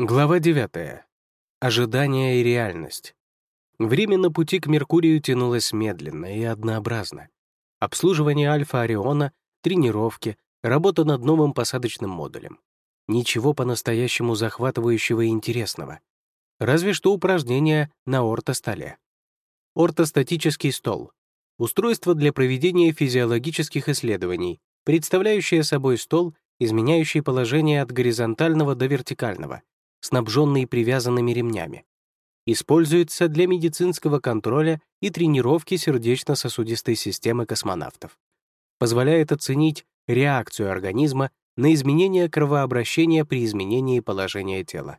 Глава 9. Ожидание и реальность. Время на пути к Меркурию тянулось медленно и однообразно. Обслуживание Альфа Ориона, тренировки, работа над новым посадочным модулем. Ничего по-настоящему захватывающего и интересного. Разве что упражнения на ортостоле. Ортостатический стол — устройство для проведения физиологических исследований, представляющее собой стол, изменяющий положение от горизонтального до вертикального, снабженный привязанными ремнями. Используется для медицинского контроля и тренировки сердечно-сосудистой системы космонавтов. Позволяет оценить реакцию организма на изменение кровообращения при изменении положения тела.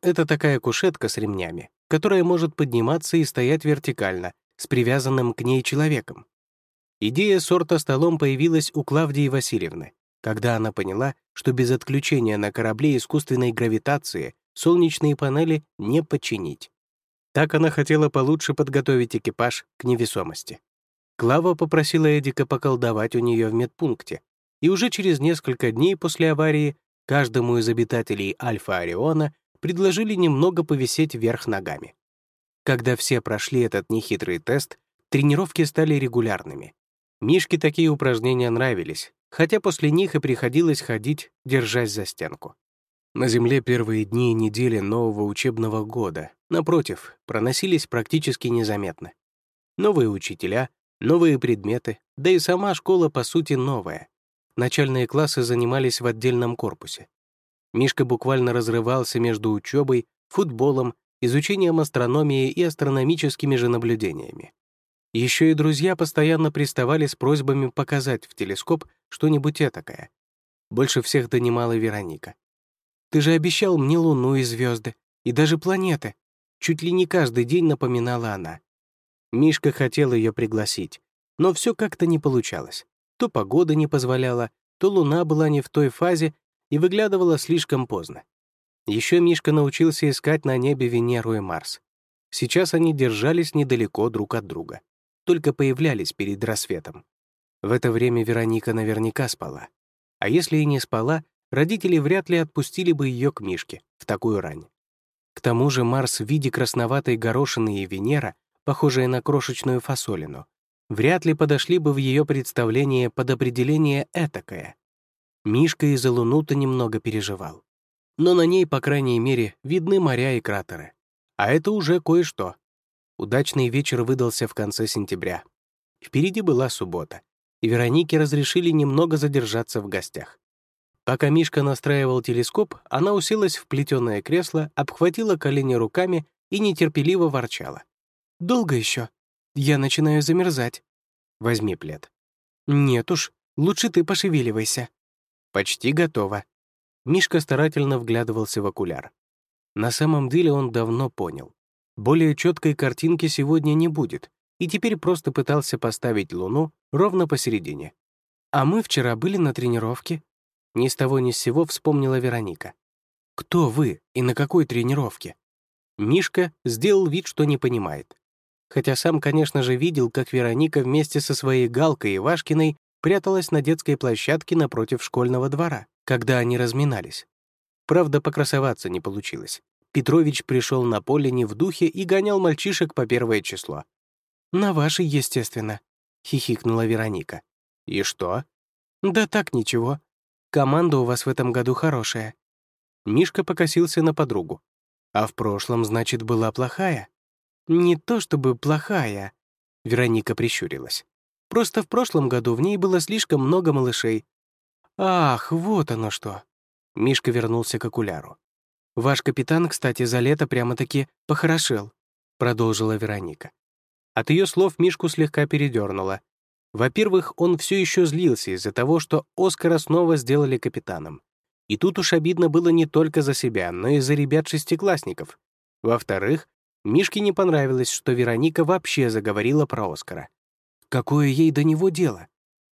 Это такая кушетка с ремнями, которая может подниматься и стоять вертикально, с привязанным к ней человеком. Идея сорта столом появилась у Клавдии Васильевны, когда она поняла, что без отключения на корабле искусственной гравитации солнечные панели не починить. Так она хотела получше подготовить экипаж к невесомости. Клава попросила Эдика поколдовать у нее в медпункте, и уже через несколько дней после аварии каждому из обитателей Альфа Ориона предложили немного повисеть вверх ногами. Когда все прошли этот нехитрый тест, тренировки стали регулярными. Мишке такие упражнения нравились, хотя после них и приходилось ходить, держась за стенку. На Земле первые дни и недели нового учебного года, напротив, проносились практически незаметно. Новые учителя, новые предметы, да и сама школа, по сути, новая. Начальные классы занимались в отдельном корпусе. Мишка буквально разрывался между учебой, футболом, изучением астрономии и астрономическими же наблюдениями. Еще и друзья постоянно приставали с просьбами показать в телескоп что-нибудь этакое. Больше всех донимала Вероника. «Ты же обещал мне Луну и звезды, и даже планеты», чуть ли не каждый день напоминала она. Мишка хотел ее пригласить, но все как-то не получалось. То погода не позволяла, то Луна была не в той фазе и выглядывала слишком поздно. Еще Мишка научился искать на небе Венеру и Марс. Сейчас они держались недалеко друг от друга только появлялись перед рассветом. В это время Вероника наверняка спала. А если и не спала, родители вряд ли отпустили бы ее к Мишке в такую рань. К тому же Марс в виде красноватой горошины и Венера, похожая на крошечную фасолину, вряд ли подошли бы в ее представление под определение «этакое». Мишка из-за Луну-то немного переживал. Но на ней, по крайней мере, видны моря и кратеры. А это уже кое-что. Удачный вечер выдался в конце сентября. Впереди была суббота, и Веронике разрешили немного задержаться в гостях. Пока Мишка настраивал телескоп, она уселась в плетеное кресло, обхватила колени руками и нетерпеливо ворчала. «Долго еще? Я начинаю замерзать. Возьми плед». «Нет уж, лучше ты пошевеливайся». «Почти готово». Мишка старательно вглядывался в окуляр. На самом деле он давно понял. Более четкой картинки сегодня не будет, и теперь просто пытался поставить Луну ровно посередине. «А мы вчера были на тренировке?» Ни с того ни с сего вспомнила Вероника. «Кто вы и на какой тренировке?» Мишка сделал вид, что не понимает. Хотя сам, конечно же, видел, как Вероника вместе со своей Галкой и Вашкиной пряталась на детской площадке напротив школьного двора, когда они разминались. Правда, покрасоваться не получилось. Петрович пришел на поле не в духе и гонял мальчишек по первое число. «На ваши, естественно», — хихикнула Вероника. «И что?» «Да так, ничего. Команда у вас в этом году хорошая». Мишка покосился на подругу. «А в прошлом, значит, была плохая?» «Не то чтобы плохая», — Вероника прищурилась. «Просто в прошлом году в ней было слишком много малышей». «Ах, вот оно что!» Мишка вернулся к окуляру. «Ваш капитан, кстати, за лето прямо-таки похорошел», — продолжила Вероника. От ее слов Мишку слегка передернуло. Во-первых, он все еще злился из-за того, что Оскара снова сделали капитаном. И тут уж обидно было не только за себя, но и за ребят-шестиклассников. Во-вторых, Мишке не понравилось, что Вероника вообще заговорила про Оскара. Какое ей до него дело?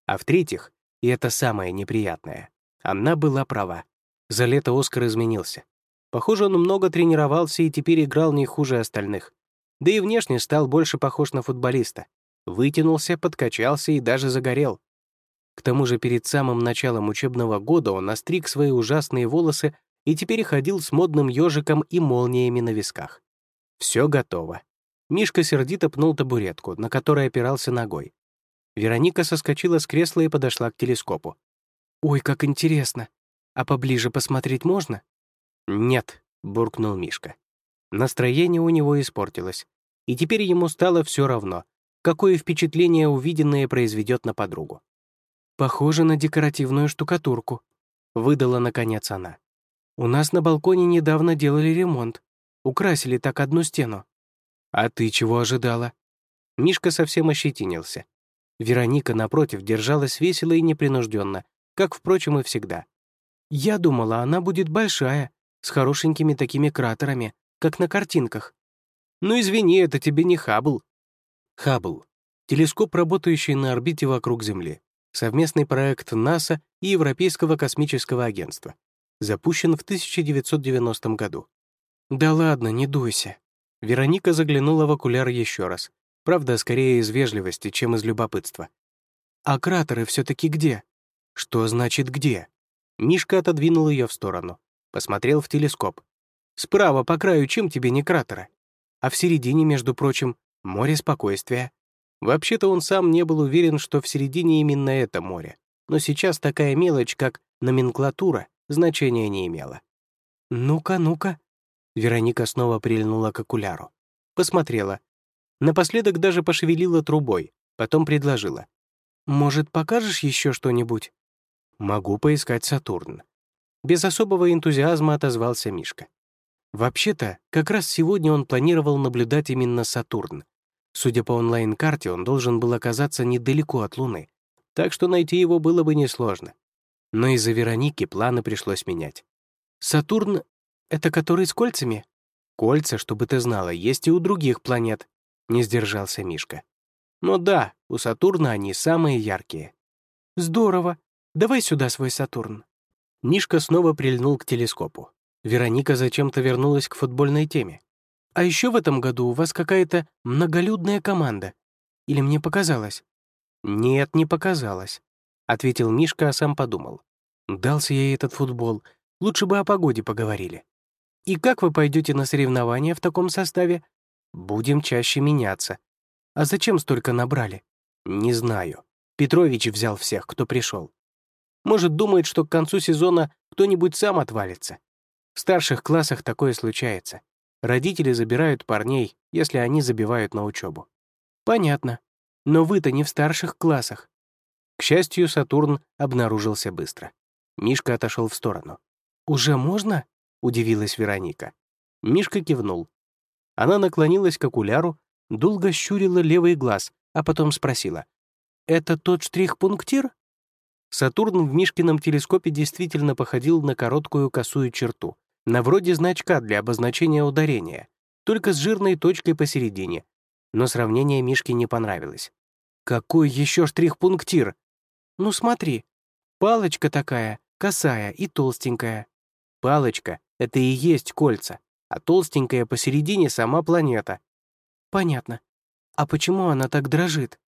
А в-третьих, и это самое неприятное, она была права. За лето Оскар изменился. Похоже, он много тренировался и теперь играл не хуже остальных. Да и внешне стал больше похож на футболиста. Вытянулся, подкачался и даже загорел. К тому же перед самым началом учебного года он остриг свои ужасные волосы и теперь ходил с модным ежиком и молниями на висках. Все готово. Мишка сердито пнул табуретку, на которой опирался ногой. Вероника соскочила с кресла и подошла к телескопу. «Ой, как интересно! А поближе посмотреть можно?» «Нет», — буркнул Мишка. Настроение у него испортилось, и теперь ему стало все равно, какое впечатление увиденное произведет на подругу. «Похоже на декоративную штукатурку», — выдала наконец она. «У нас на балконе недавно делали ремонт. Украсили так одну стену». «А ты чего ожидала?» Мишка совсем ощетинился. Вероника, напротив, держалась весело и непринужденно, как, впрочем, и всегда. «Я думала, она будет большая, с хорошенькими такими кратерами, как на картинках». «Ну, извини, это тебе не Хаббл». Хаббл — телескоп, работающий на орбите вокруг Земли совместный проект НАСА и Европейского космического агентства, запущен в 1990 году. «Да ладно, не дуйся». Вероника заглянула в окуляр еще раз, правда, скорее из вежливости, чем из любопытства. «А кратеры все таки где?» «Что значит где?» Мишка отодвинул ее в сторону, посмотрел в телескоп. «Справа по краю чем тебе не кратеры? А в середине, между прочим, море спокойствия. Вообще-то он сам не был уверен, что в середине именно это море, но сейчас такая мелочь, как номенклатура, значения не имела. «Ну-ка, ну-ка». Вероника снова прильнула к окуляру. Посмотрела. Напоследок даже пошевелила трубой, потом предложила. «Может, покажешь еще что-нибудь?» «Могу поискать Сатурн». Без особого энтузиазма отозвался Мишка. Вообще-то, как раз сегодня он планировал наблюдать именно Сатурн, Судя по онлайн-карте, он должен был оказаться недалеко от Луны, так что найти его было бы несложно. Но из-за Вероники планы пришлось менять. «Сатурн — это который с кольцами?» «Кольца, чтобы ты знала, есть и у других планет», — не сдержался Мишка. «Ну да, у Сатурна они самые яркие». «Здорово. Давай сюда свой Сатурн». Мишка снова прильнул к телескопу. Вероника зачем-то вернулась к футбольной теме. А еще в этом году у вас какая-то многолюдная команда. Или мне показалось?» «Нет, не показалось», — ответил Мишка, а сам подумал. «Дался ей этот футбол. Лучше бы о погоде поговорили. И как вы пойдете на соревнования в таком составе? Будем чаще меняться. А зачем столько набрали? Не знаю. Петрович взял всех, кто пришел. Может, думает, что к концу сезона кто-нибудь сам отвалится. В старших классах такое случается. Родители забирают парней, если они забивают на учебу. Понятно. Но вы-то не в старших классах. К счастью, Сатурн обнаружился быстро. Мишка отошел в сторону. «Уже можно?» — удивилась Вероника. Мишка кивнул. Она наклонилась к окуляру, долго щурила левый глаз, а потом спросила. «Это тот штрих-пунктир?» Сатурн в Мишкином телескопе действительно походил на короткую косую черту, на вроде значка для обозначения ударения, только с жирной точкой посередине. Но сравнение Мишке не понравилось. «Какой еще штрих-пунктир?» «Ну смотри, палочка такая, косая и толстенькая». «Палочка — это и есть кольца, а толстенькая посередине сама планета». «Понятно. А почему она так дрожит?»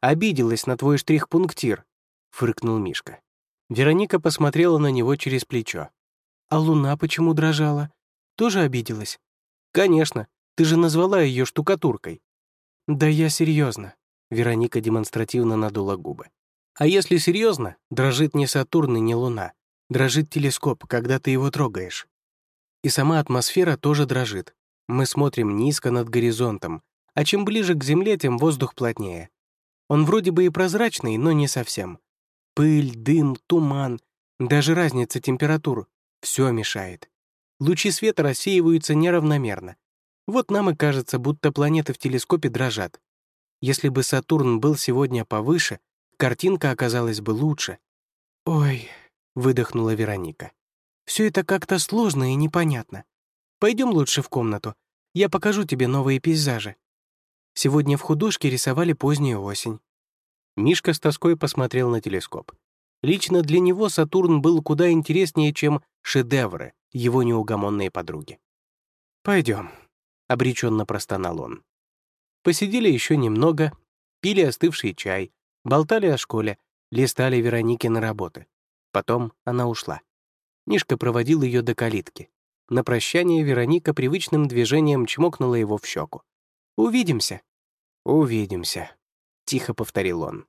«Обиделась на твой штрих-пунктир», — фыркнул Мишка. Вероника посмотрела на него через плечо. А луна почему дрожала? Тоже обиделась? Конечно, ты же назвала ее штукатуркой. Да я серьезно. Вероника демонстративно надула губы. А если серьезно, дрожит не Сатурн и не Луна. Дрожит телескоп, когда ты его трогаешь. И сама атмосфера тоже дрожит. Мы смотрим низко над горизонтом, а чем ближе к Земле, тем воздух плотнее. Он вроде бы и прозрачный, но не совсем. Пыль, дым, туман, даже разница температур все мешает. Лучи света рассеиваются неравномерно. Вот нам и кажется, будто планеты в телескопе дрожат. Если бы Сатурн был сегодня повыше, картинка оказалась бы лучше. «Ой», — выдохнула Вероника. «Все это как-то сложно и непонятно. Пойдем лучше в комнату. Я покажу тебе новые пейзажи. Сегодня в художке рисовали позднюю осень». Мишка с тоской посмотрел на телескоп. Лично для него Сатурн был куда интереснее, чем шедевры его неугомонные подруги. Пойдем, обреченно простонал он. Посидели еще немного, пили остывший чай, болтали о школе, листали Вероники на работы. Потом она ушла. Мишка проводил ее до калитки. На прощание Вероника привычным движением чмокнула его в щеку. «Увидимся». «Увидимся», — тихо повторил он.